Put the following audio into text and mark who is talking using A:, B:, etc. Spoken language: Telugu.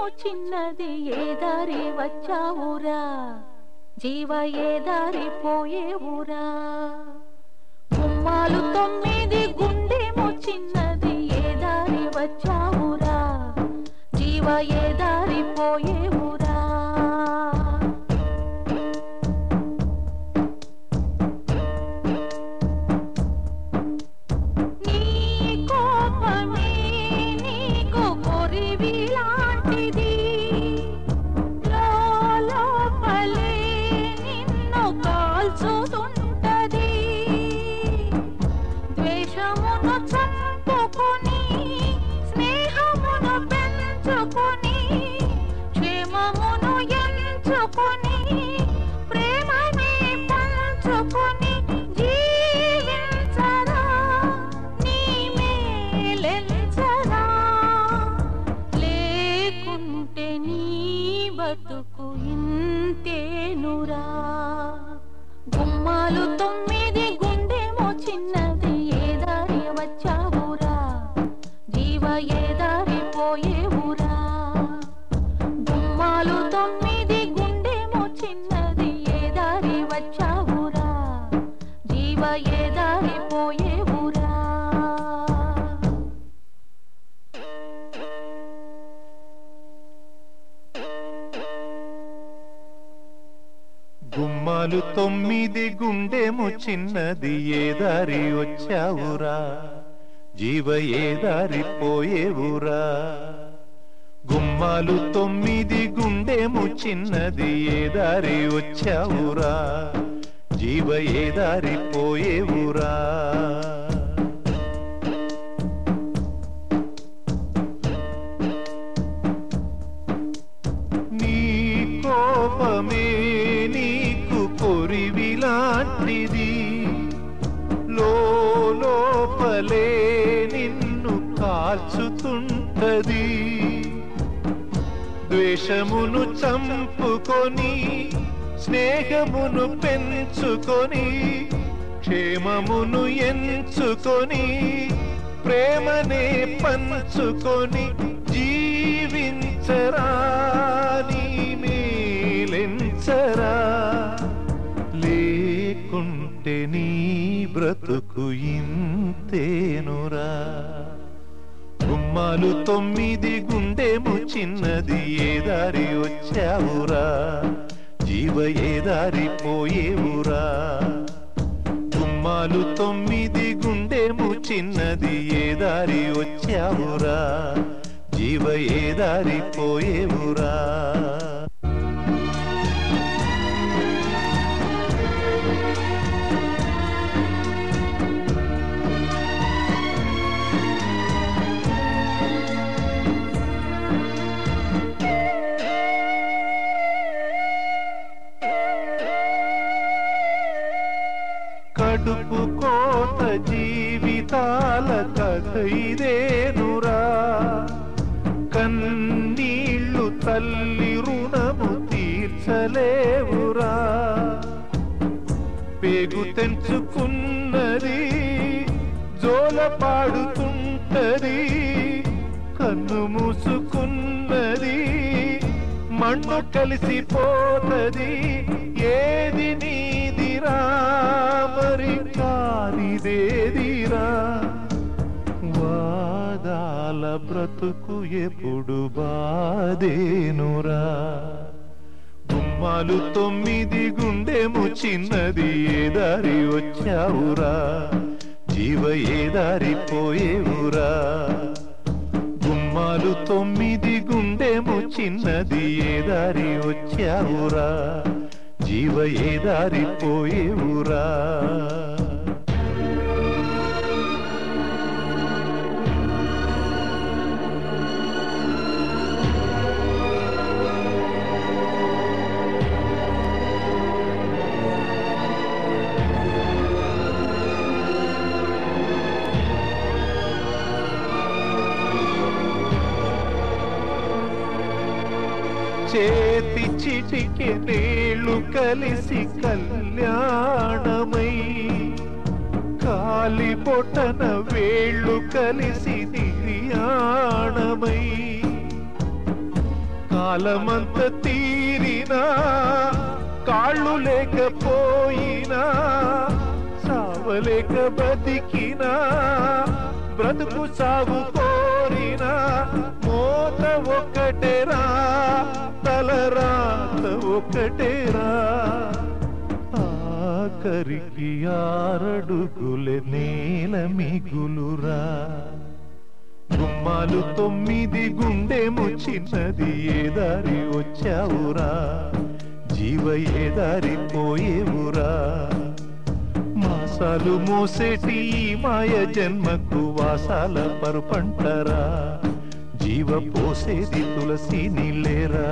A: గుండెమో చిన్నది ఏ దారి వచ్చావురా? జీవ ఏ దారి పోయేవురా గుమ్మాలు తొమ్మిది గుండెమో చిన్నది ఏ దారి వచ్చావురా చిన్నది ఏ దారి వచ్చావురా? జీవ ఏ దారి పోయేవురా? గుమ్మాలు తొమ్మిది గుండెమో చిన్నది ఏ దారి వచ్చావురా? జీవ ఏ
B: గుమ్మాలు తొమ్మిది గుండెము చిన్నది ఏ దారి వచ్చావురా? జీవ ఏ దారి పోయేవురా? గుమ్మాలు తొమ్మిది గుండెము చిన్నది ఏ దారి వచ్చావురా? జీవ ఏ దారి పోయేవురా? లోపలే నిన్ను కాల్చుతుంటది. ద్వేషమును చంపుకొని స్నేహమును పెంచుకొని క్షేమమును ఎంచుకొని ప్రేమనే పంచుకొని జీవించరా. బ్రతుకు ఇంతేనురా. గుమ్మాలు తొమ్మిది గుండెము చిన్నది ఏ దారి వచ్చావురా? జీవ ఏ దారి పోయేవురా? గుమ్మాలు తొమ్మిది గుండెము చిన్నది ఏ దారి వచ్చావురా? జీవ ఏ దారి పోయేవురా? కోత జీవితాల కథ ఇదేనురా? కన్నీళ్ళు తల్లి రుణము తీర్చలేవురా? పేగు తెంచుకున్నది జోల పాడుతుంటది కన్ను మూసుకున్నది మన్ను కలిసిపోతది ఏది నీ నీదిరా మరి కానిదేదిరా వాదాల బ్రతుకు ఎప్పుడు బాధేనురా గుమ్మాలు తొమ్మిది గుండెము చిన్నది ఏ దారి వచ్చావురా జీవ ఏ దారి పోయేవురా గుమ్మాలు తొమ్మిది గుండెము చిన్నది ఏ దారి వచ్చావురా జీవ ఏ చేతి చిటికి నీళ్ళు కలిసి కళ్యాణమై. కాలి పొట్టన వేళ్ళు కలిసి నిర్యాణమై. కాలమంత తీరినా కాళ్ళు లేకపోయినా సావలేక బతికినా బ్రతుకు సాగు కోరినా మోత ఒక్కటేరా తలరాత ఒక్కటేరా ఆఖరికి ఆరడుగులే నేల మిగులురా. గుమ్మాలు తొమ్మిది గుండెము చిన్నది ఏ దారి వచ్చావురా? జీవ ఏ దారి పోయేవురా? మోసాలు మోసేటి మాయ జన్మకు వాసాల పరుపంటరా. జీవ పోసేది తులసి నీళ్ళేరా